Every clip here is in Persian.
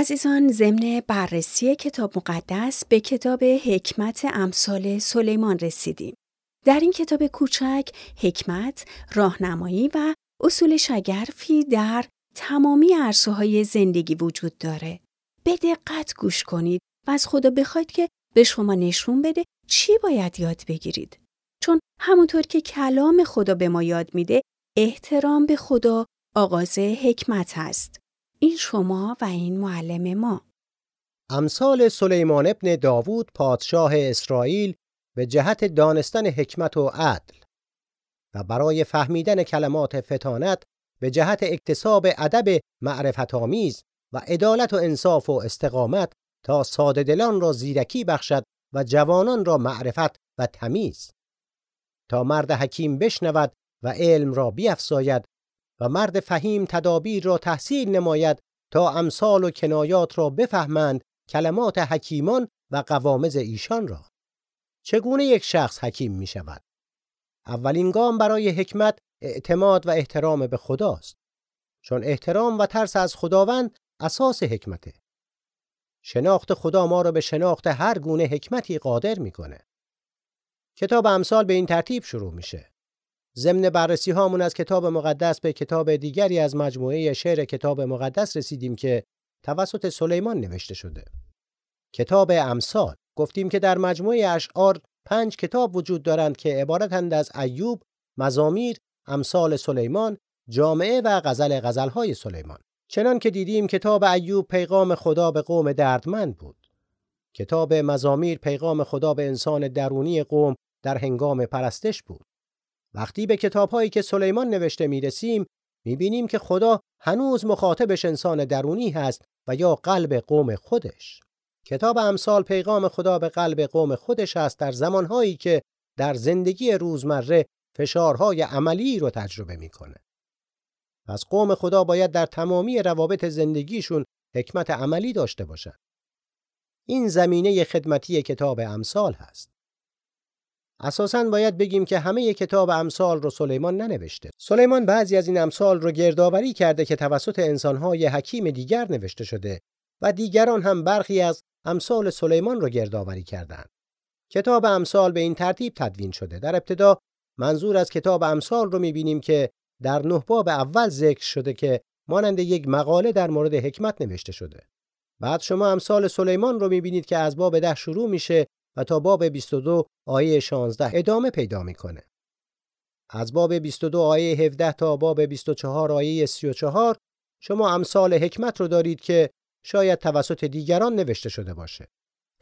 عزیزان ضمن بررسی کتاب مقدس به کتاب حکمت امثال سلیمان رسیدیم. در این کتاب کوچک حکمت، راهنمایی و اصول شگرفی در تمامی عرصه های زندگی وجود داره. به دقت گوش کنید و از خدا بخواید که به شما نشون بده چی باید یاد بگیرید. چون همونطور که کلام خدا به ما یاد میده احترام به خدا آغاز حکمت هست. این شما و این معلم ما. امثال سلیمان ابن داوود پادشاه اسرائیل به جهت دانستن حکمت و عدل و برای فهمیدن کلمات فتانت به جهت اکتساب ادب معرفت آمیز و عدالت و انصاف و استقامت تا ساده دلان را زیرکی بخشد و جوانان را معرفت و تمیز تا مرد حکیم بشنود و علم را بیفزاید و مرد فهیم تدابیر را تحصیل نماید تا امثال و کنایات را بفهمند کلمات حکیمان و قوامز ایشان را. چگونه یک شخص حکیم می شود اولین گام برای حکمت اعتماد و احترام به خداست چون احترام و ترس از خداوند اساس حکمته. شناخت خدا ما را به شناخت هر گونه حکمتی قادر می‌کنه کتاب امثال به این ترتیب شروع میشه. ضمن بررسی هامون از کتاب مقدس به کتاب دیگری از مجموعه شعر کتاب مقدس رسیدیم که توسط سلیمان نوشته شده کتاب امثال گفتیم که در مجموعه اشعار پنج کتاب وجود دارند که عبارتند از ایوب، مزامیر، امثال سلیمان، جامعه و غزل غزلهای سلیمان. چنان که دیدیم کتاب ایوب پیغام خدا به قوم دردمند بود. کتاب مزامیر پیغام خدا به انسان درونی قوم در هنگام پرستش بود. وقتی به کتابهایی که سلیمان نوشته می رسیم می بینیم که خدا هنوز مخاطبش انسان درونی هست و یا قلب قوم خودش. کتاب امثال پیغام خدا به قلب قوم خودش است در زمانهایی که در زندگی روزمره فشارهای عملی رو تجربه می‌کنه. پس قوم خدا باید در تمامی روابط زندگیشون حکمت عملی داشته باشند. این زمینه خدمتی کتاب امثال هست. اساساً باید بگیم که همه کتاب امثال رو سلیمان ننوشته. سلیمان بعضی از این امثال رو گردآوری کرده که توسط انسانهای حکیم دیگر نوشته شده و دیگران هم برخی از امثال سلیمان را گردآوری کردند. کتاب امثال به این ترتیب تدوین شده. در ابتدا منظور از کتاب امثال رو می‌بینیم که در نه باب اول ذکر شده که مانند یک مقاله در مورد حکمت نوشته شده. بعد شما امثال سلیمان رو می‌بینید که از باب ده شروع میشه و تا باب 22 آیه 16 ادامه پیدا می‌کنه. از باب 22 آیه 17 تا باب 24 آیه 34 شما امثال حکمت رو دارید که شاید توسط دیگران نوشته شده باشه.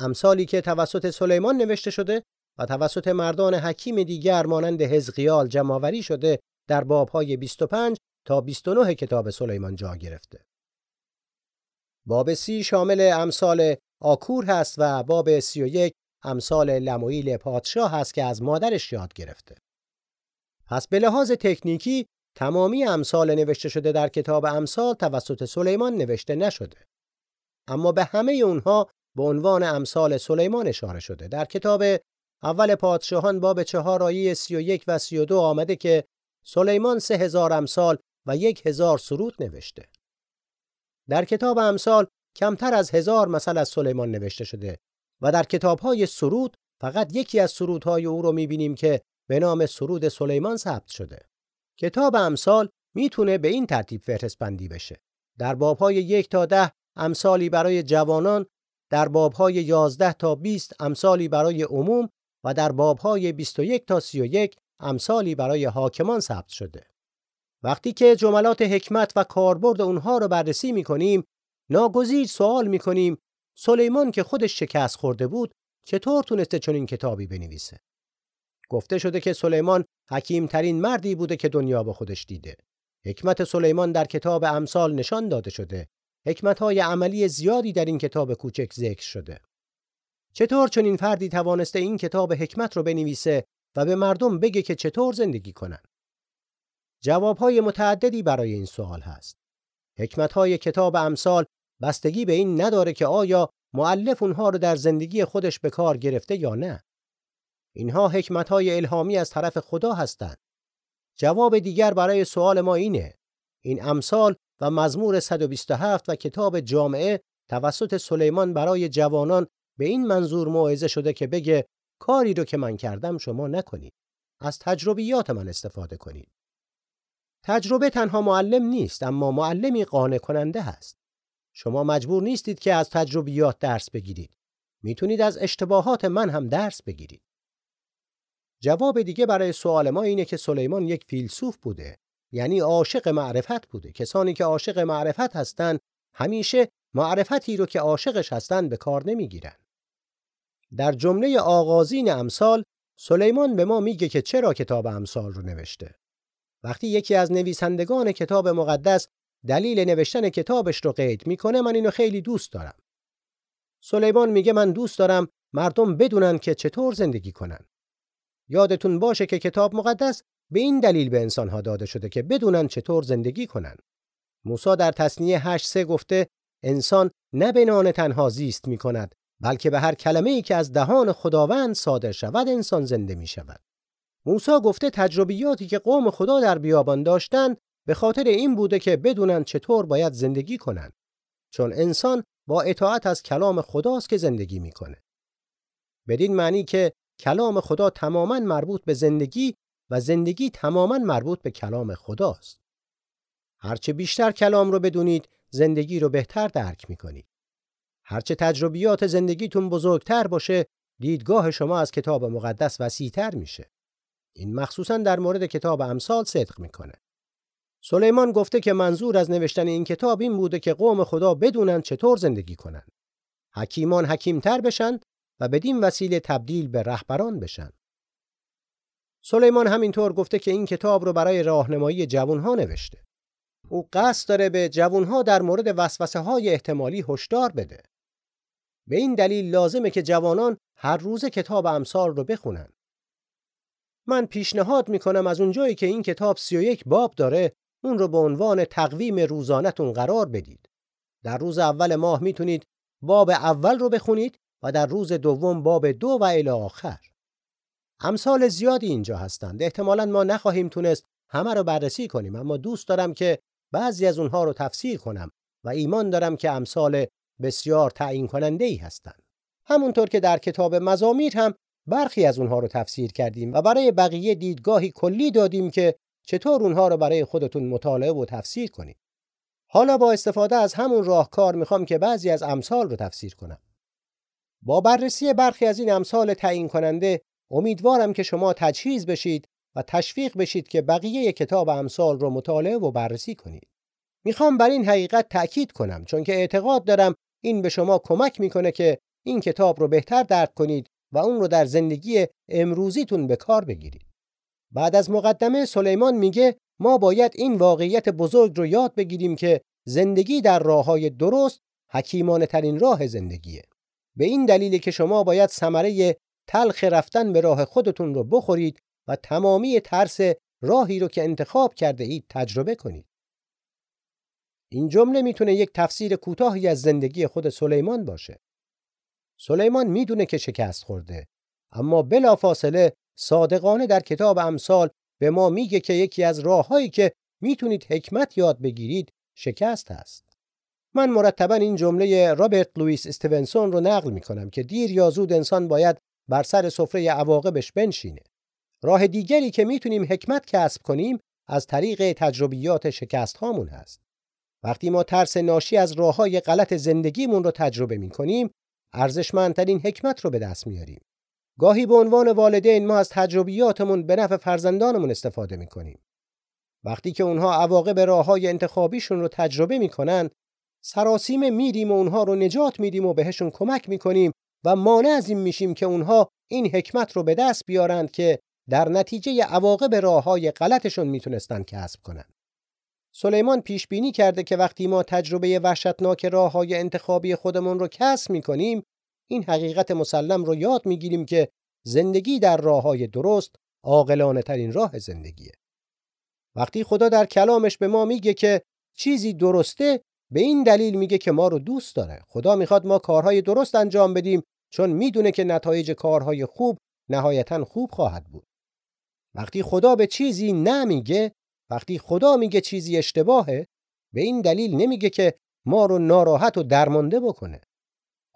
امثالی که توسط سلیمان نوشته شده و توسط مردان حکیم دیگر مانند حزقیال جمعآوری شده در بابهای 25 تا 29 کتاب سلیمان جا گرفته. باب سی شامل امثال آکور هست و باب 31 امثال لمویل پادشاه هست که از مادرش یاد گرفته. پس به لحاظ تکنیکی تمامی امثال نوشته شده در کتاب امثال توسط سلیمان نوشته نشده. اما به همه اونها به عنوان امثال سلیمان اشاره شده در کتاب اول پادشاهان باب چهار آیه سی و یک و سی و دو آمده که سلیمان سه هزار امثال و یک هزار سرود نوشته در کتاب امثال کمتر از هزار مثل از سلیمان نوشته شده و در کتابهای سرود فقط یکی از سرودهای او رو می‌بینیم که به نام سرود سلیمان ثبت شده کتاب امثال می‌تونه به این ترتیب فهرست بندی بشه در بابهای یک تا ده امثالی برای جوانان در بابهای 11 تا 20 امثالی برای عموم و در بابهای 21 تا 31 امثالی برای حاکمان ثبت شده. وقتی که جملات حکمت و کاربرد اونها رو بررسی می‌کنیم ناگزیر سوال می‌کنیم سلیمان که خودش شکست خورده بود چطور تونسته چنین کتابی بنویسه گفته شده که سلیمان حکیم ترین مردی بوده که دنیا به خودش دیده حکمت سلیمان در کتاب امثال نشان داده شده حکمتهای عملی زیادی در این کتاب کوچک ذکر شده. چطور چون این فردی توانسته این کتاب حکمت رو بنویسه و به مردم بگه که چطور زندگی کنن؟ جوابهای متعددی برای این سوال هست. حکمتهای کتاب امثال بستگی به این نداره که آیا معلف اونها رو در زندگی خودش به کار گرفته یا نه. اینها حکمتهای الهامی از طرف خدا هستند. جواب دیگر برای سوال ما اینه. این امثال و مزمور 127 و کتاب جامعه توسط سلیمان برای جوانان به این منظور موعظه شده که بگه کاری رو که من کردم شما نکنید. از تجربیات من استفاده کنید. تجربه تنها معلم نیست اما معلمی قانع کننده هست. شما مجبور نیستید که از تجربیات درس بگیرید. می‌تونید از اشتباهات من هم درس بگیرید. جواب دیگه برای سوال ما اینه که سلیمان یک فیلسوف بوده یعنی عاشق معرفت بوده کسانی که عاشق معرفت هستند همیشه معرفتی رو که عاشقش هستند به کار نمی‌گیرن در جمله آغازین امثال سلیمان به ما میگه که چرا کتاب امثال رو نوشته وقتی یکی از نویسندگان کتاب مقدس دلیل نوشتن کتابش رو قید می‌کنه من اینو خیلی دوست دارم سلیمان میگه من دوست دارم مردم بدونن که چطور زندگی کنن یادتون باشه که کتاب مقدس به این دلیل به انسانها داده شده که بدونن چطور زندگی کنن. موسی در تصنیه 8 سه گفته انسان نه به نان تنها زیست می کند بلکه به هر کلمه ای که از دهان خداوند صادر شود انسان زنده می شود. موسی گفته تجربیاتی که قوم خدا در بیابان داشتند به خاطر این بوده که بدونن چطور باید زندگی کنند. چون انسان با اطاعت از کلام خداست که زندگی می‌کنه. بدین معنی که کلام خدا تماما مربوط به زندگی و زندگی تماما مربوط به کلام خداست. هرچه بیشتر کلام رو بدونید زندگی رو بهتر درک می‌کنید. هرچه تجربیات زندگیتون بزرگتر باشه دیدگاه شما از کتاب مقدس وسیعتر میشه. این مخصوصا در مورد کتاب امثال صدق می‌کنه. سلیمان گفته که منظور از نوشتن این کتاب این بوده که قوم خدا بدونن چطور زندگی کنن. حکیمان حکیمتر بشن و بدین وسیله تبدیل به رهبران بشن. سلیمان همینطور گفته که این کتاب رو برای راهنمایی جوانها نوشته. او قصد داره به جوانها در مورد وسوسه های احتمالی هشدار بده. به این دلیل لازمه که جوانان هر روز کتاب امثال رو بخونن. من پیشنهاد می‌کنم از اونجایی که این کتاب 31 باب داره اون رو به عنوان تقویم روزانهتون قرار بدید. در روز اول ماه می‌تونید باب اول رو بخونید و در روز دوم باب دو و الی آخر. امثال زیادی اینجا هستند. احتمالا ما نخواهیم تونست همه رو بررسی کنیم اما دوست دارم که بعضی از اونها رو تفسیر کنم و ایمان دارم که امثال بسیار تعیین کننده ای هستند. همونطور که در کتاب مزامیر هم برخی از اونها رو تفسیر کردیم و برای بقیه دیدگاهی کلی دادیم که چطور اونها رو برای خودتون مطالعه و تفسیر کنید. حالا با استفاده از همون راهکار می‌خوام که بعضی از امثال رو تفسیر کنم. با بررسی برخی از این امثال تعیین کننده امیدوارم که شما تجهیز بشید و تشویق بشید که بقیه کتاب امثال رو مطالعه و بررسی کنید. می‌خوام بر این حقیقت تأکید کنم چون که اعتقاد دارم این به شما کمک می‌کنه که این کتاب رو بهتر درک کنید و اون رو در زندگی امروزیتون به کار بگیرید. بعد از مقدمه سلیمان میگه ما باید این واقعیت بزرگ رو یاد بگیریم که زندگی در راه های درست حکیمانه ترین راه زندگیه. به این دلیل که شما باید ثمره تلخ رفتن به راه خودتون رو بخورید و تمامی ترس راهی رو که انتخاب کرده اید تجربه کنید. این جمله می‌تونه یک تفسیر کوتاهی از زندگی خود سلیمان باشه. سلیمان می‌دونه که شکست خورده اما بلافاصله صادقانه در کتاب امثال به ما میگه که یکی از راههایی که می‌تونید حکمت یاد بگیرید شکست است. من مرتبا این جمله رابرت لوئیس استیونسون رو نقل می‌کنم که دیر یا زود انسان باید بر سر سفره عواقبش بنشینه. راه دیگری که می‌تونیم حکمت کسب کنیم از طریق تجربیات شکست هامون هست. وقتی ما ترس ناشی از راه های غلط زندگیمون رو تجربه می‌کنیم، ارزشمندترین حکمت رو به دست میاریم. گاهی به عنوان والدین ما از تجربیاتمون به نفع فرزندانمون استفاده می‌کنیم. وقتی که اونها عواقب راه های انتخابیشون رو تجربه می‌کنن، سراسیم میریم و اونها رو نجات میدیم و بهشون کمک می‌کنیم و مانع از این میشیم که اونها این حکمت رو به دست بیارند که در نتیجه عواقب راه های غلطشون می‌تونستن کسب کنند. سلیمان پیش بینی کرده که وقتی ما تجربه وحشتناک راه های انتخابی خودمون رو کسب می‌کنیم این حقیقت مسلم رو یاد می‌گیریم که زندگی در راه های درست عاقلانه ترین راه زندگیه. وقتی خدا در کلامش به ما میگه که چیزی درسته به این دلیل میگه که ما رو دوست داره. خدا می‌خواد ما کارهای درست انجام بدیم چون می‌دونه که نتایج کارهای خوب نهایتا خوب خواهد بود. وقتی خدا به چیزی نمیگه، وقتی خدا میگه چیزی اشتباهه، به این دلیل نمیگه که ما رو ناراحت و درمانده بکنه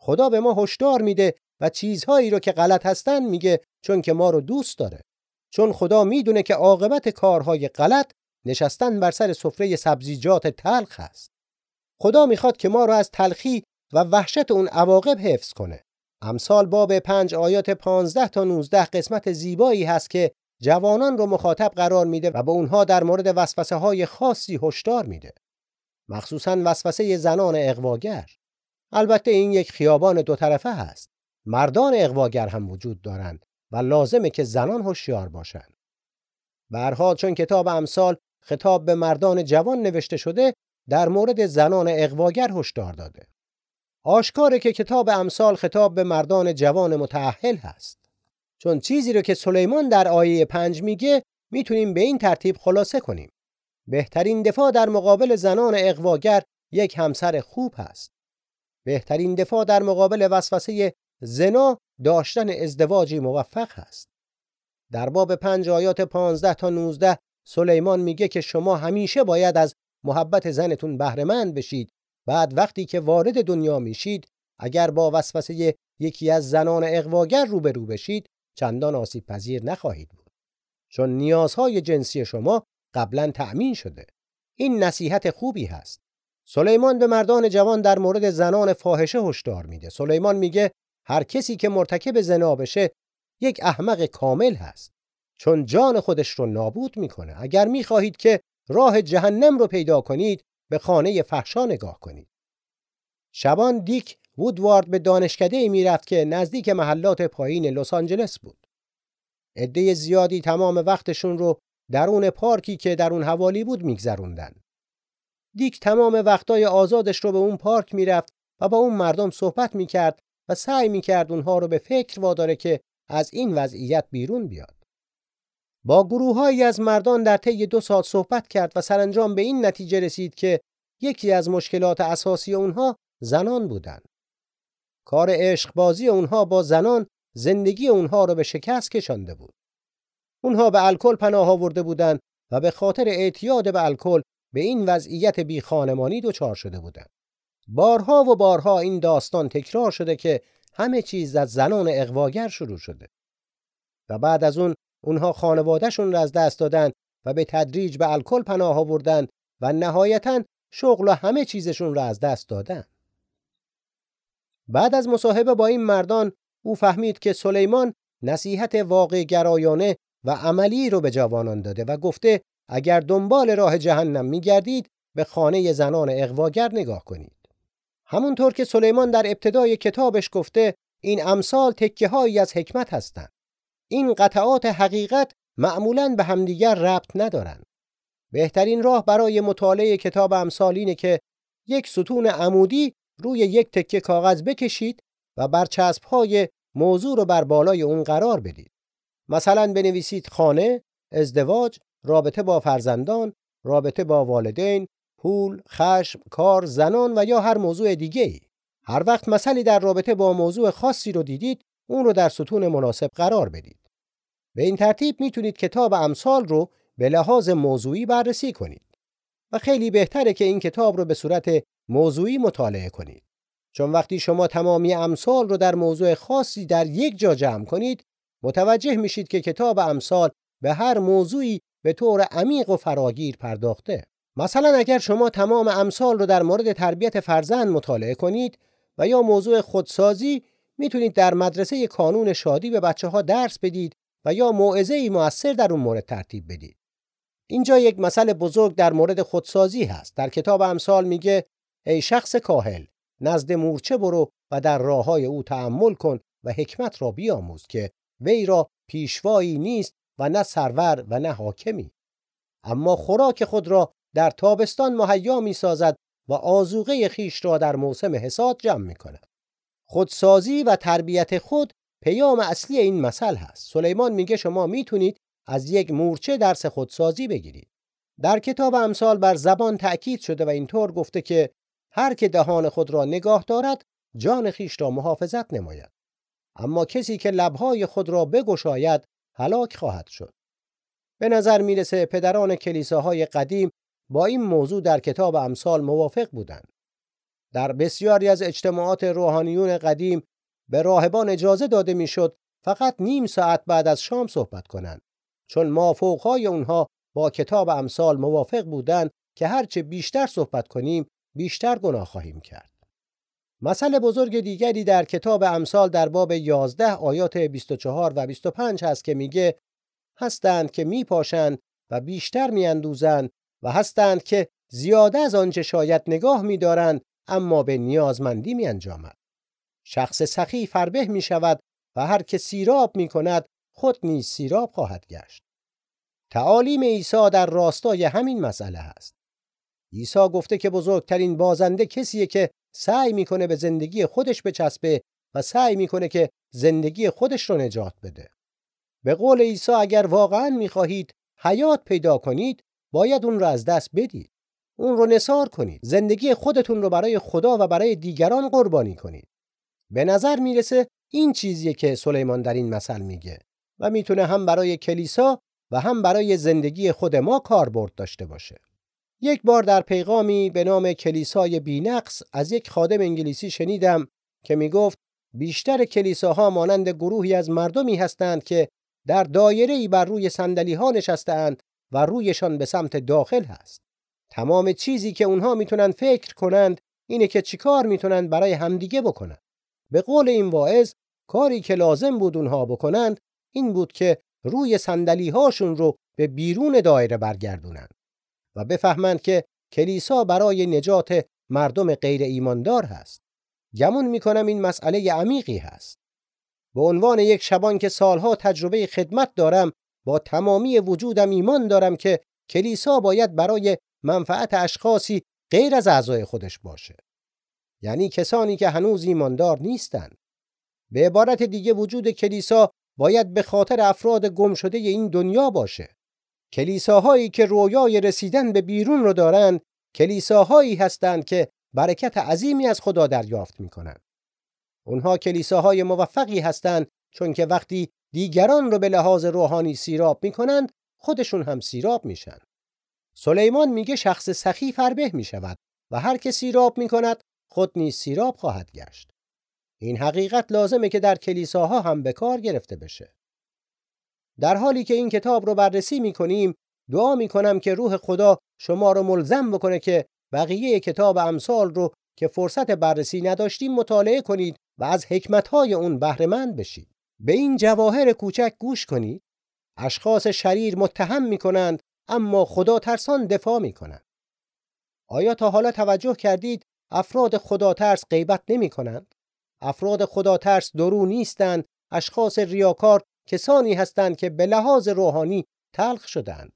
خدا به ما هشدار میده و چیزهایی رو که غلط هستن میگه چون که ما رو دوست داره. چون خدا می‌دونه که عاقبت کارهای غلط نشستن بر سر سفره سبزیجات تلخ است. خدا می‌خواد که ما رو از تلخی و وحشت اون عواقب حفظ کنه. امثال باب پنج آیات 15 تا 19 قسمت زیبایی هست که جوانان رو مخاطب قرار میده و به اونها در مورد وسوسه های خاصی هشدار میده. مخصوصا وسوسه زنان اقواگر. البته این یک خیابان دو طرفه هست. مردان اقواگر هم وجود دارند و لازمه که زنان هوشیار باشند. به چون کتاب امثال خطاب به مردان جوان نوشته شده در مورد زنان اقواگر هشدار داده. آشکاره که کتاب امثال خطاب به مردان جوان متأهل هست. چون چیزی رو که سلیمان در آیه پنج میگه می‌تونیم به این ترتیب خلاصه کنیم. بهترین دفاع در مقابل زنان اقواگر یک همسر خوب هست. بهترین دفاع در مقابل وسوسه زنا داشتن ازدواجی موفق هست. در باب پنج آیات پانزده تا 19 سلیمان میگه که شما همیشه باید از محبت زنتون بهرهمند بشید. بعد وقتی که وارد دنیا میشید اگر با وسوسه یکی از زنان اقواگر روبرو بشید چندان آسیب پذیر نخواهید بود. چون نیازهای جنسی شما قبلا تأمین شده. این نصیحت خوبی هست. سلیمان به مردان جوان در مورد زنان فاحشه هشدار میده. سلیمان میگه هر کسی که مرتکب زنا بشه یک احمق کامل هست چون جان خودش رو نابود می‌کنه. اگر می‌خواهید که راه جهنم رو پیدا کنید به خانه فحشا نگاه کنید. شبان دیک وودوارد به دانشکده ای می‌رفت که نزدیک محلات پایین لس آنجلس بود. عده زیادی تمام وقتشون رو درون پارکی که در اون حوالی بود میگذروندن. دیک تمام وقتای آزادش رو به اون پارک می‌رفت و با اون مردم صحبت می‌کرد و سعی می‌کرد اونها رو به فکر واداره که از این وضعیت بیرون بیاد. با گروههایی از مردان در طی دو ساعت صحبت کرد و سرانجام به این نتیجه رسید که یکی از مشکلات اساسی اونها زنان بودند. کار عشق بازی اونها با زنان زندگی اونها رو به شکست کشانده بود. اونها به الکل پناه آورده بودند و به خاطر اعتیاد به الکل به این وضعیت بی خانمانی دچار شده بودند. بارها و بارها این داستان تکرار شده که همه چیز از زنان اقواگر شروع شده و بعد از اون اونها خانوادهشون را از دست دادن و به تدریج به الکل پناه آوردن و نهایتا شغل و همه چیزشون را از دست دادن بعد از مصاحبه با این مردان او فهمید که سلیمان نصیحت واقع گرایانه و عملی رو به جوانان داده و گفته اگر دنبال راه جهنم میگردید به خانه زنان اقواگر نگاه کنید همونطور که سلیمان در ابتدای کتابش گفته این امثال تکه هایی از حکمت هستند. این قطعات حقیقت معمولا به همدیگر ربط ندارند. بهترین راه برای مطالعه کتاب امثال اینه که یک ستون عمودی روی یک تکه کاغذ بکشید و برچسب های موضوع رو بر بالای اون قرار بدید. مثلا بنویسید خانه، ازدواج، رابطه با فرزندان، رابطه با والدین، پول، خشم، کار، زنان و یا هر موضوع دیگه ای. هر وقت مسئله در رابطه با موضوع خاصی رو دیدید، اون رو در ستون مناسب قرار بدید. به این ترتیب می‌تونید کتاب امثال رو به لحاظ موضوعی بررسی کنید. و خیلی بهتره که این کتاب رو به صورت موضوعی مطالعه کنید. چون وقتی شما تمامی امثال رو در موضوع خاصی در یک جا جمع کنید، متوجه میشید که کتاب امثال به هر موضوعی به طور عمیق و فراگیر پرداخته. مثلا اگر شما تمام امثال رو در مورد تربیت فرزند مطالعه کنید و یا موضوع خودسازی می‌تونید در مدرسه کانون شادی به بچه ها درس بدید و یا موعظه ای موثر در اون مورد ترتیب بدید. اینجا یک مسئله بزرگ در مورد خودسازی هست. در کتاب امثال میگه ای شخص کاهل نزد مورچه برو و در راه های او تأمل کن و حکمت را بیاموز که وی را پیشوایی نیست و نه سرور و نه حاکمی اما خوراک خود را در تابستان مهیا می سازد و آزوغه خیش را در موسم حساد جمع می کند. خودسازی و تربیت خود پیام اصلی این مسئله هست. سلیمان میگه شما می‌تونید از یک مورچه درس خودسازی بگیرید. در کتاب امثال بر زبان تأکید شده و اینطور گفته که هر که دهان خود را نگاه دارد جان خیش را محافظت نماید. اما کسی که لبهای خود را بگشاید هلاک خواهد شد. به نظر می‌رسه پدران کلیساهای قدیم با این موضوع در کتاب امثال موافق بودند. در بسیاری از اجتماعات روحانیون قدیم به راهبان اجازه داده می‌شد فقط نیم ساعت بعد از شام صحبت کنند چون مافوقهای اونها با کتاب امثال موافق بودند که هرچه بیشتر صحبت کنیم بیشتر گناه خواهیم کرد. مثل بزرگ دیگری در کتاب امثال در باب 11 آیات 24 و 25 هست که میگه هستند که میپاشند و بیشتر میاندوزند و هستند که زیاده از آنچه شاید نگاه میدارند اما به نیازمندی میانجامد. شخص سخی فربه می شود و هر که سیراب می کند خود نیز سیراب خواهد گشت. تعالیم عیسی در راستای همین مسئله است. عیسی گفته که بزرگترین بازنده کسیه که سعی می‌کنه به زندگی خودش بچسبه و سعی می‌کنه که زندگی خودش رو نجات بده. به قول عیسی اگر واقعا می‌خواهید حیات پیدا کنید باید اون رو از دست بدید. اون رو نصار کنید. زندگی خودتون رو برای خدا و برای دیگران قربانی کنید. به نظر می‌رسه این چیزیه که سلیمان در این مثل میگه و می‌تونه هم برای کلیسا و هم برای زندگی خود ما کاربرد داشته باشه. یک بار در پیغامی به نام کلیسای بینقص از یک خادم انگلیسی شنیدم که می‌گفت بیشتر کلیساها مانند گروهی از مردمی هستند که در دایره ای بر روی صندلی ها نشستهاند و رویشان به سمت داخل هست. تمام چیزی که اونها می‌تونن فکر کنند اینه که چیکار می‌تونن برای همدیگه بکنن. به قول این واعظ کاری که لازم بود اونها بکنند این بود که روی صندلی هاشون رو به بیرون دایره برگردونند و بفهمند که کلیسا برای نجات مردم غیر ایماندار هست. گمون می‌کنم این مسئله عمیقی هست. به عنوان یک شبان که سالها تجربه خدمت دارم با تمامی وجودم ایمان دارم که کلیسا باید برای منفعت اشخاصی غیر از اعضای خودش باشه. یعنی کسانی که هنوز ایماندار نیستند. به عبارت دیگه وجود کلیسا باید به خاطر افراد گم شده این دنیا باشه. کلیساهایی که رویای رسیدن به بیرون رو دارند، کلیساهایی هستند که برکت عظیمی از خدا دریافت می‌کنند. اونها کلیساهای موفقی هستند چون که وقتی دیگران رو به لحاظ روحانی سیراب می‌کنند، خودشون هم سیراب میشن. سلیمان میگه شخص سخی فربه می‌شود و هر که سیراب می‌کند خود نیز سیراب خواهد گشت. این حقیقت لازمه که در کلیساها هم به کار گرفته بشه. در حالی که این کتاب رو بررسی می‌کنیم دعا می‌کنم که روح خدا شما رو ملزم بکنه که بقیه کتاب امثال رو که فرصت بررسی نداشتیم مطالعه کنید و از حکمتهای اون بهرهمند بشید. به این جواهر کوچک گوش کنید. اشخاص شریر متهم می‌کنند اما خدا ترسان دفاع می‌کنند. آیا تا حالا توجه کردید افراد خدا ترس غیبت نمی کنند؟ افراد خدا ترس درو نیستند اشخاص ریاکار کسانی هستند که به لحاظ روحانی تلخ شدند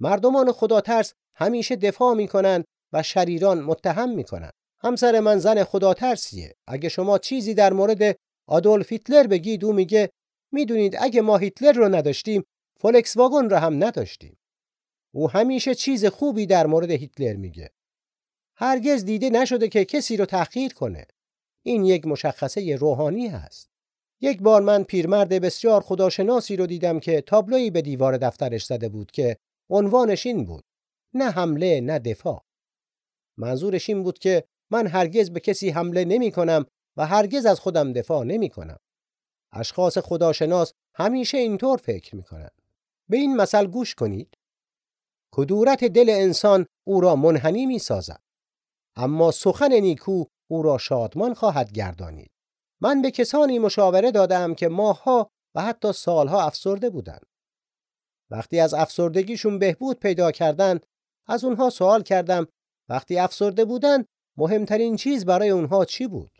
مردمان خدا ترس همیشه دفاع می کنند و شریران متهم می کنند همسر من زن خدا ترسیه اگه شما چیزی در مورد آدولف هیتلر بگید او میگه می‌دونید اگه ما هیتلر رو نداشتیم فولکس واگن رو هم نداشتیم. او همیشه چیز خوبی در مورد هیتلر میگه. هرگز دیده نشده که کسی رو تحقیر کنه. این یک مشخصه روحانی هست. یک بار من پیرمرد بسیار خداشناسی رو دیدم که تابلویی به دیوار دفترش زده بود که عنوانش این بود. نه حمله نه دفاع. منظورش این بود که من هرگز به کسی حمله نمی کنم و هرگز از خودم دفاع نمی کنم. اشخاص خداشناس همیشه اینطور فکر می کنند. به این مثل گوش کنید. کدورت دل انسان او را منحنی می سازد. اما سخن نیکو او را شادمان خواهد گردانید. من به کسانی مشاوره دادم که ماهها و حتی سالها افسرده بودند. وقتی از افسردگیشون بهبود پیدا کردند از اونها سوال کردم وقتی افسرده بودند مهمترین چیز برای اونها چی بود؟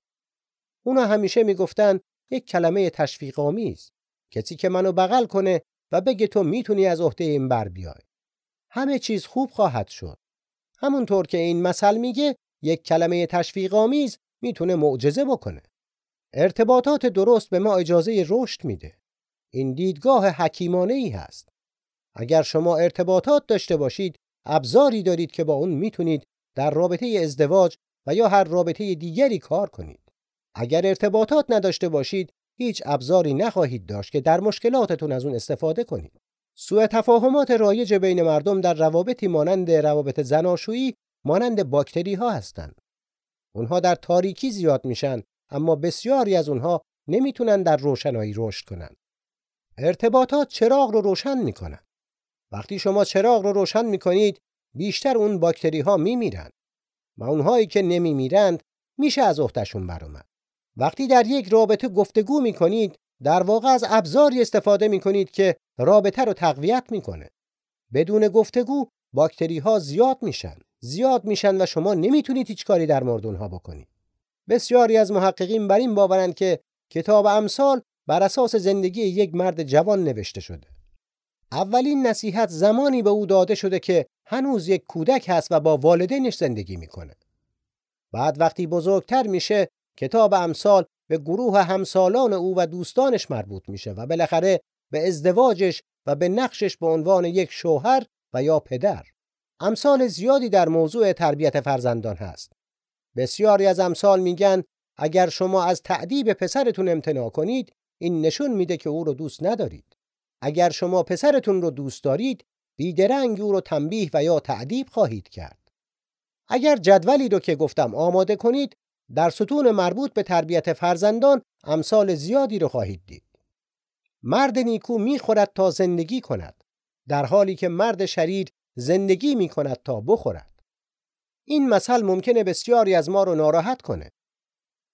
اونا همیشه می‌گفتند یک کلمه تشویق آمیز کسی که منو بغل کنه و بگه تو می‌تونی از عهده این بر بیای. همه چیز خوب خواهد شد. همونطور که این مثل میگه یک کلمه تشویق آمیز می‌تونه معجزه بکنه. ارتباطات درست به ما اجازه رشد میده. این دیدگاه حکیمانه ای هست. اگر شما ارتباطات داشته باشید، ابزاری دارید که با اون می‌تونید در رابطه ازدواج و یا هر رابطه دیگری کار کنید. اگر ارتباطات نداشته باشید، هیچ ابزاری نخواهید داشت که در مشکلاتتون از اون استفاده کنید. سوء تفاهمات رایج بین مردم در روابطی مانند روابط زناشویی مانند باکتری ها هستند. اونها در تاریکی زیاد میشن اما بسیاری از اونها نمی‌تونن در روشنایی رشد کنن. ارتباطات چراغ رو روشن می‌کنن. وقتی شما چراغ رو روشن می‌کنید بیشتر اون باکتری ها میمیرن و اونهایی که نمیمیرند میشه از اختشون برآمد. وقتی در یک رابطه گفتگو می‌کنید در واقع از ابزاری استفاده می‌کنید که رابطه رو تقویت می‌کنه. بدون گفتگو باکتری ها زیاد میشن. زیاد میشن و شما نمی‌تونید هیچ کاری در مورد اونها بکنید. بسیاری از محققین بر این باورند که کتاب امثال بر اساس زندگی یک مرد جوان نوشته شده. اولین نصیحت زمانی به او داده شده که هنوز یک کودک هست و با والدینش زندگی می‌کنه. بعد وقتی بزرگتر میشه کتاب امثال به گروه همسالان او و دوستانش مربوط میشه و بالاخره به ازدواجش و به نقشش به عنوان یک شوهر و یا پدر. امثال زیادی در موضوع تربیت فرزندان هست. بسیاری از امثال میگن اگر شما از تعدیب پسرتون امتناع کنید این نشون میده که او رو دوست ندارید. اگر شما پسرتون رو دوست دارید بیدرنگ او رو تنبیه و یا تعدیب خواهید کرد. اگر جدولی رو که گفتم آماده کنید در ستون مربوط به تربیت فرزندان امثال زیادی رو خواهید دید. مرد نیکو می‌خورد تا زندگی کند در حالی که مرد شریر زندگی می‌کند تا بخورد. این مثل ممکنه بسیاری از ما رو ناراحت کنه.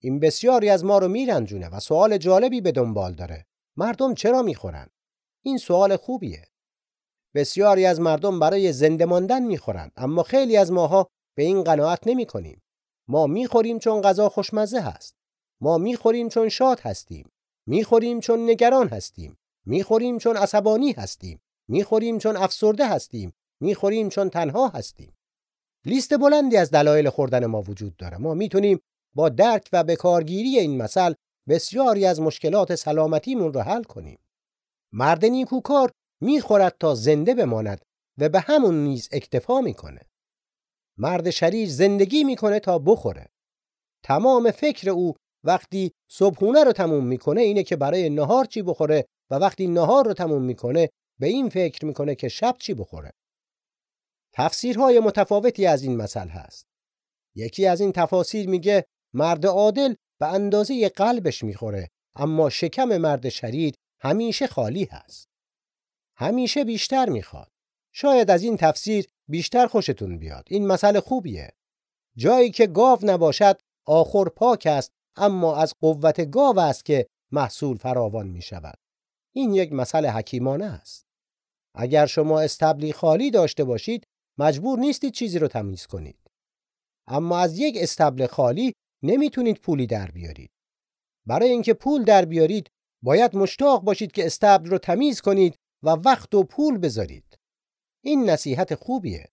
این بسیاری از ما رو میرنجونه و سوال جالبی به دنبال داره. مردم چرا می‌خورن؟ این سوال خوبیه. بسیاری از مردم برای زنده ماندن می‌خورند اما خیلی از ماها به این قناعت نمی کنیم. ما می‌خوریم چون غذا خوشمزه هست. ما می‌خوریم چون شاد هستیم. می‌خوریم چون نگران هستیم. می‌خوریم چون عصبانی هستیم. می‌خوریم چون افسرده هستیم. می‌خوریم چون تنها هستیم. لیست بلندی از دلایل خوردن ما وجود داره. ما می‌تونیم با درک و به کارگیری این مثل بسیاری از مشکلات سلامتیمون رو حل کنیم. مرد نیکوکار می‌خورد تا زنده بماند و به همون نیز اکتفا می‌کنه. مرد شریر زندگی می‌کنه تا بخوره. تمام فکر او وقتی صبحونه رو تموم می‌کنه اینه که برای نهار چی بخوره و وقتی نهار رو تموم می‌کنه به این فکر می‌کنه که شب چی بخوره. تفسیرهای متفاوتی از این مثل هست. یکی از این تفاسیر میگه مرد عادل به اندازه قلبش می‌خوره اما شکم مرد شریر همیشه خالی هست. همیشه بیشتر می‌خواد. شاید از این تفسیر بیشتر خوشتون بیاد. این مسئله خوبیه. جایی که گاو نباشد آخر پاک است اما از قوت گاو است که محصول فراوان می شود. این یک مسئله حکیمانه است. اگر شما استبلی خالی داشته باشید مجبور نیستید چیزی رو تمیز کنید. اما از یک استبل خالی نمی‌تونید پولی در بیارید. برای اینکه پول در بیارید باید مشتاق باشید که استبل رو تمیز کنید و وقت و پول بذارید. این نصیحت خوبیه.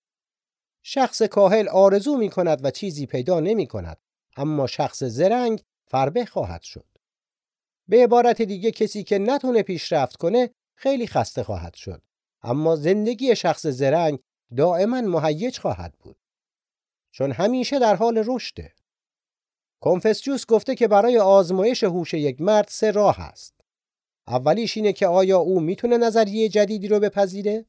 شخص کاهل آرزو می کند و چیزی پیدا نمی کند. اما شخص زرنگ فربه خواهد شد. به عبارت دیگه کسی که نتونه پیشرفت کنه خیلی خسته خواهد شد. اما زندگی شخص زرنگ دائما مهیج خواهد بود. چون همیشه در حال رشده. کنفسیوس گفته که برای آزمایش هوش یک مرد سه راه است. اولیش اینه که آیا او می‌تونه نظریه جدیدی رو بپذیره؟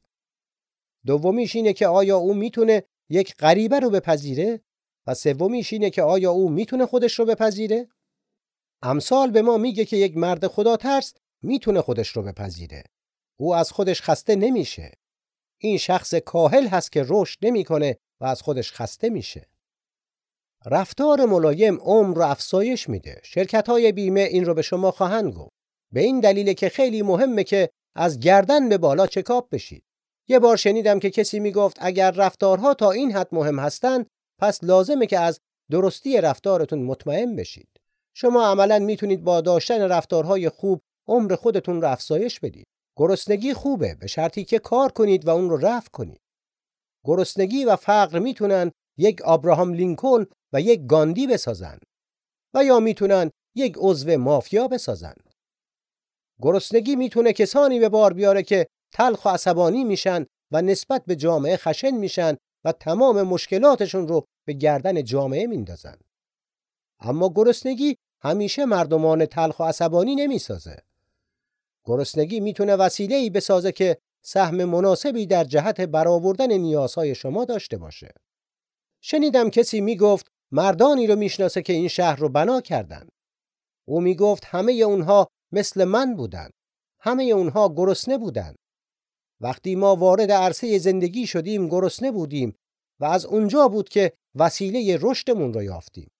دومیش اینه که آیا او می‌تونه یک غریبه رو بپذیره؟ و سومیش اینه که آیا او می‌تونه خودش رو بپذیره؟ امثال به ما میگه که یک مرد خدا ترس می‌تونه خودش رو بپذیره. او از خودش خسته نمیشه. این شخص کاهل هست که رشد نمی‌کنه و از خودش خسته میشه. رفتار ملایم عمر رو افزایش میده. شرکت های بیمه این رو به شما خواهند گفت. به این دلیل که خیلی مهمه که از گردن به بالا چکاپ بشید. یه بار شنیدم که کسی می‌گفت اگر رفتارها تا این حد مهم هستند پس لازمه که از درستی رفتارتون مطمئن بشید. شما عملا می‌تونید با داشتن رفتارهای خوب عمر خودتون رو افزایش بدید. گرسنگی خوبه به شرطی که کار کنید و اون رو رفع کنید. گرسنگی و فقر می‌تونن یک آبراهام لینکلن و یک گاندی بسازن و یا می‌تونن یک عضو مافیا بسازن. گرسنگی می‌تونه کسانی به بار بیاره که تلخ و عصبانی میشن و نسبت به جامعه خشن میشن و تمام مشکلاتشون رو به گردن جامعه میندازن. اما گرسنگی همیشه مردمان تلخ و عصبانی نمی‌سازه. گرسنگی می‌تونه وسیله ای بسازه که سهم مناسبی در جهت برآوردن نیازهای شما داشته باشه. شنیدم کسی می‌گفت مردانی رو می‌شناسه که این شهر رو بنا کردند. او می‌گفت همه اونها مثل من بودند. همه اونها گرسنه بودند. وقتی ما وارد عرصه زندگی شدیم گرسنه بودیم و از اونجا بود که وسیله رشدمون رو یافتیم.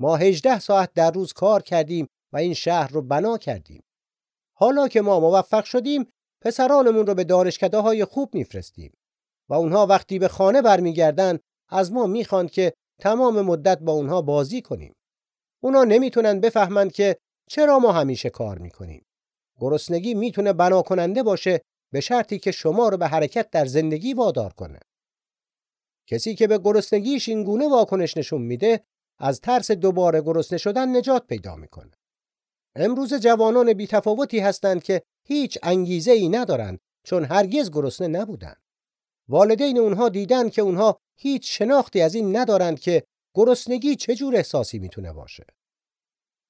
ما 18 ساعت در روز کار کردیم و این شهر رو بنا کردیم. حالا که ما موفق شدیم پسرانمون رو به دانشکده های خوب میفرستیم و اونها وقتی به خانه برمیگردن از ما می‌خوان که تمام مدت با اونها بازی کنیم. اونا نمی‌تونن بفهمند که چرا ما همیشه کار می‌کنیم. گرسنگی می‌تونه بنا کننده باشه به شرطی که شما رو به حرکت در زندگی وادار کنه. کسی که به گرسنگیش این گونه واکنش نشون میده از ترس دوباره گرسنه شدن نجات پیدا می‌کنه. امروز جوانان بیتفاوتی هستند که هیچ انگیزه ای ندارند چون هرگز گرسنه نبودند. والدین اونها دیدن که اونها هیچ شناختی از این ندارند که گرسنگی چجور احساسی می‌تونه باشه.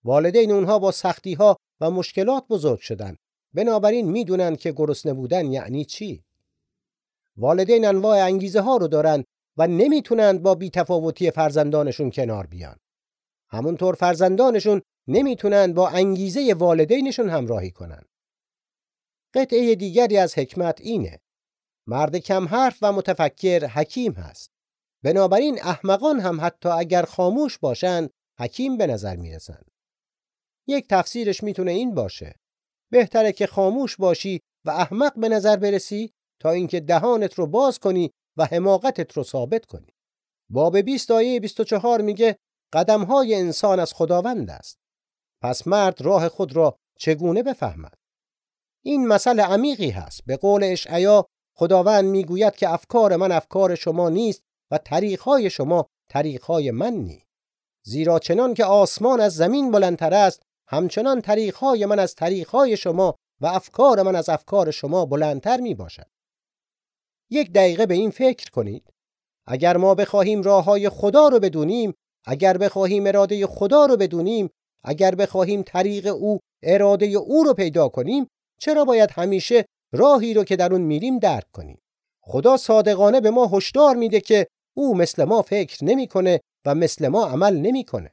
والدین اونها با سختی ها و مشکلات بزرگ شدن. بنابراین می‌دونن که گرسنه بودن یعنی چی. والدین انواع انگیزه ها رو دارن و نمی‌تونند با بیتفاوتی فرزندانشون کنار بیان. همونطور فرزندانشون نمی‌تونند با انگیزه والدینشون همراهی کنند. قطعه دیگری از حکمت اینه. مرد کم حرف و متفکر حکیم هست. بنابراین احمقان هم حتی اگر خاموش باشند حکیم به نظر می‌رسند. یک تفسیرش می‌تونه این باشه. بهتره که خاموش باشی و احمق به نظر برسی تا اینکه دهانت رو باز کنی و حماقتت رو ثابت کنی. باب 20 آیه 24 میگه قدمهای انسان از خداوند است. پس مرد راه خود را چگونه بفهمد؟ این مسئله عمیقی هست. به قول اشعیا خداوند می‌گوید که افکار من افکار شما نیست و طریقهای شما طریقهای من نی. زیرا چنان که آسمان از زمین بلندتر است همچنان طریقهای من از طریقهای شما و افکار من از افکار شما بلندتر می باشد. یک دقیقه به این فکر کنید. اگر ما بخواهیم راه های خدا رو بدونیم، اگر بخواهیم اراده خدا رو بدونیم، اگر بخواهیم طریق او اراده او رو پیدا کنیم، چرا باید همیشه راهی رو که در اون میریم درک کنیم؟ خدا صادقانه به ما هشدار میده که او مثل ما فکر نمی‌کنه و مثل ما عمل نمی‌کنه.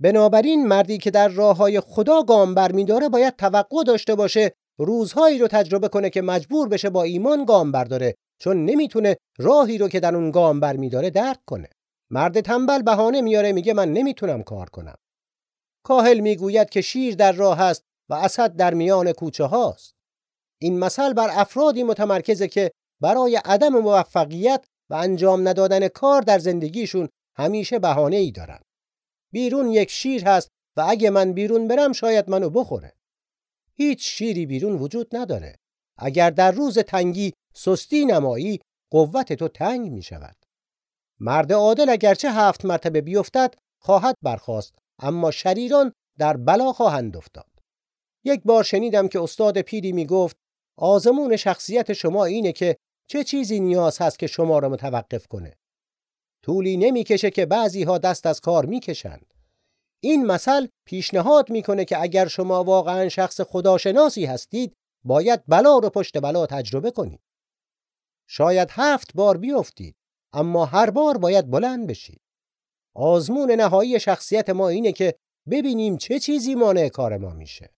بنابراین مردی که در راه های خدا گام برمیداره باید توقع داشته باشه روزهایی رو تجربه کنه که مجبور بشه با ایمان گام برداره چون نمی‌تونه راهی رو که در اون گام برمیداره درک کنه. مرد تنبل بهانه میاره میگه من نمی‌تونم کار کنم. کاهل می‌گوید که شیر در راه است و اسد در میان کوچه هاست. این مثل بر افرادی متمرکزه که برای عدم موفقیت و انجام ندادن کار در زندگیشون همیشه بهانه ای دارن. بیرون یک شیر هست و اگه من بیرون برم شاید منو بخوره. هیچ شیری بیرون وجود نداره. اگر در روز تنگی سستی نمایی قوت تو تنگ می شود. مرد عادل اگرچه هفت مرتبه بیفتد خواهد برخاست اما شریران در بلا خواهند افتاد. یک بار شنیدم که استاد پیری می گفت آزمون شخصیت شما اینه که چه چیزی نیاز هست که شما را متوقف کنه. طولی نمی‌کشه که بعضی ها دست از کار می‌کشند. این مثل پیشنهاد می‌کنه که اگر شما واقعا شخص خداشناسی هستید باید بلا رو پشت بلا تجربه کنید. شاید هفت بار بیفتید اما هر بار باید بلند بشید. آزمون نهایی شخصیت ما اینه که ببینیم چه چیزی مانع کار ما میشه.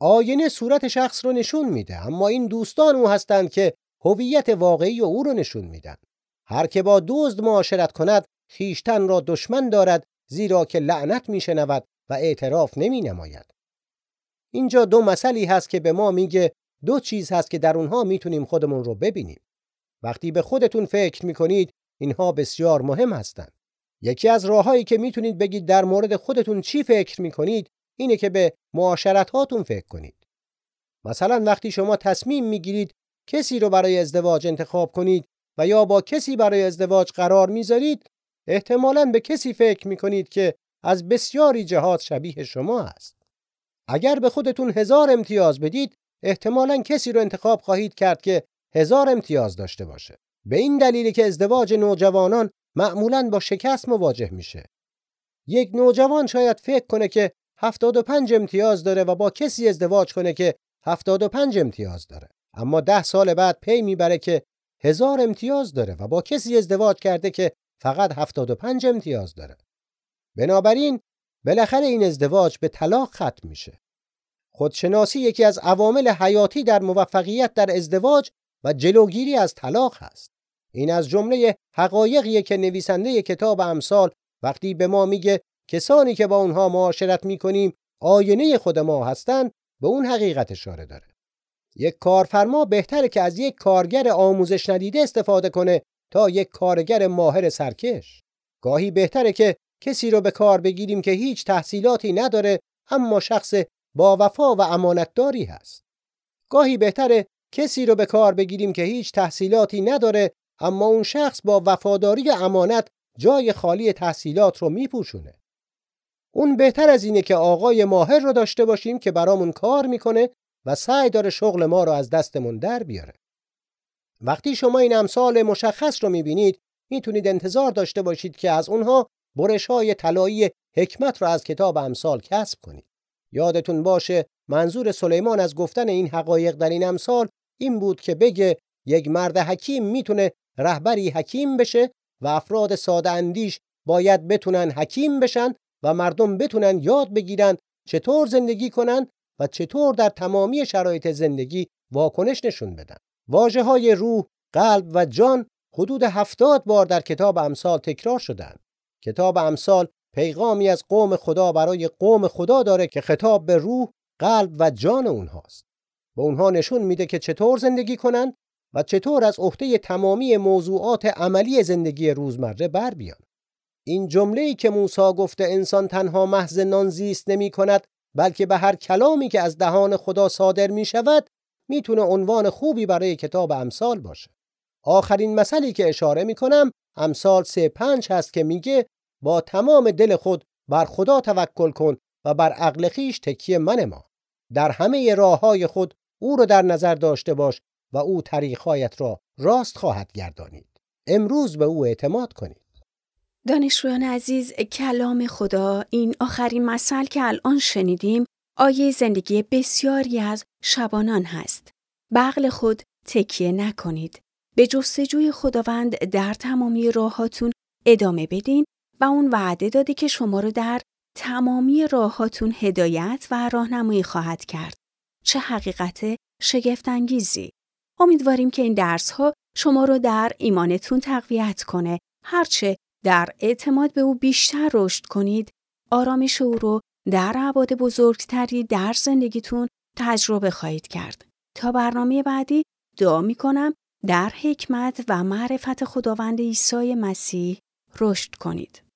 آینه صورت شخص رو نشون میده اما این دوستان او هستند که هویت واقعی او رو نشون میدن. هر که با دزد معاشرت کند خیشتن را دشمن دارد زیرا که لعنت میشنود و اعتراف نمی نماید. اینجا دو مسئله هست که به ما میگه دو چیز هست که در اونها می‌تونیم خودمون رو ببینیم. وقتی به خودتون فکر می‌کنید اینها بسیار مهم هستند. یکی از راههایی که می‌تونید بگید در مورد خودتون چی فکر می‌کنید اینه که به معاشرت هاتون فکر کنید. مثلا وقتی شما تصمیم می‌گیرید کسی رو برای ازدواج انتخاب کنید و یا با کسی برای ازدواج قرار می‌ذارید احتمالاً به کسی فکر می‌کنید که از بسیاری جهات شبیه شما است. اگر به خودتون هزار امتیاز بدید احتمالاً کسی رو انتخاب خواهید کرد که هزار امتیاز داشته باشه. به این دلیل که ازدواج نوجوانان معمولاً با شکست مواجه میشه. یک نوجوان شاید فکر کنه که 75 امتیاز داره و با کسی ازدواج کنه که 75 امتیاز داره. اما ده سال بعد پی می‌بره که هزار امتیاز داره و با کسی ازدواج کرده که فقط 75 امتیاز داره. بنابراین بالاخره این ازدواج به طلاق ختم میشه. خودشناسی یکی از عوامل حیاتی در موفقیت در ازدواج و جلوگیری از طلاق هست. این از جمله حقایقیه که نویسنده کتاب امثال وقتی به ما میگه کسانی که با اونها معاشرت می‌کنیم آینه خود ما هستند به اون حقیقت اشاره داره. یک کارفرما بهتره که از یک کارگر آموزش ندیده استفاده کنه تا یک کارگر ماهر سرکش. گاهی بهتره که کسی رو به کار بگیریم که هیچ تحصیلاتی نداره اما شخص با وفا و امانتداری هست. گاهی بهتره کسی رو به کار بگیریم که هیچ تحصیلاتی نداره اما اون شخص با وفاداری امانت جای خالی تحصیلات رو میپوشونه. اون بهتر از اینه که آقای ماهر رو داشته باشیم که برامون کار می‌کنه و سعی داره شغل ما رو از دستمون در بیاره. وقتی شما این امثال مشخص رو می‌بینید می‌تونید انتظار داشته باشید که از اونها برش های طلایی حکمت رو از کتاب امثال کسب کنید. یادتون باشه منظور سلیمان از گفتن این حقایق در این امثال این بود که بگه یک مرد حکیم می‌تونه رهبری حکیم بشه و افراد ساده اندیش باید بتونن حکیم بشن و مردم بتونن یاد بگیرن چطور زندگی کنن و چطور در تمامی شرایط زندگی واکنش نشون بدن. واجه های روح، قلب و جان حدود هفتاد بار در کتاب امثال تکرار شدن. کتاب امثال پیغامی از قوم خدا برای قوم خدا داره که خطاب به روح، قلب و جان اونهاست. به اونها نشون میده که چطور زندگی کنند و چطور از عهده تمامی موضوعات عملی زندگی روزمره بر بیان. این جمله‌ای که موسی گفته انسان تنها محض نان زیست نمی کند بلکه به هر کلامی که از دهان خدا صادر می شود می‌تونه عنوان خوبی برای کتاب امثال باشه. آخرین مسئله که اشاره می کنم امثال سه پنج هست که میگه با تمام دل خود بر خدا توکل کن و بر عقل خیش تکیه من ما. در همه راه های خود او را در نظر داشته باش و او طریقهایت را راست خواهد گردانید. امروز به او اعتماد کنید. دانشجویان عزیز کلام خدا این آخرین مثل که الان شنیدیم آیه زندگی بسیاری از شبانان هست. بغل خود تکیه نکنید. به جستجوی خداوند در تمامی راهاتون ادامه بدین و اون وعده داده که شما رو در تمامی راهاتون هدایت و راهنمایی خواهد کرد. چه حقیقت شگفتانگیزی. امیدواریم که این درس ها شما رو در ایمانتون تقویت کنه. هرچه در اعتماد به او بیشتر رشد کنید، آرامش او رو در عباد بزرگتری در زندگیتون تجربه خواهید کرد. تا برنامه بعدی دعا می کنم در حکمت و معرفت خداوند عیسی مسیح رشد کنید.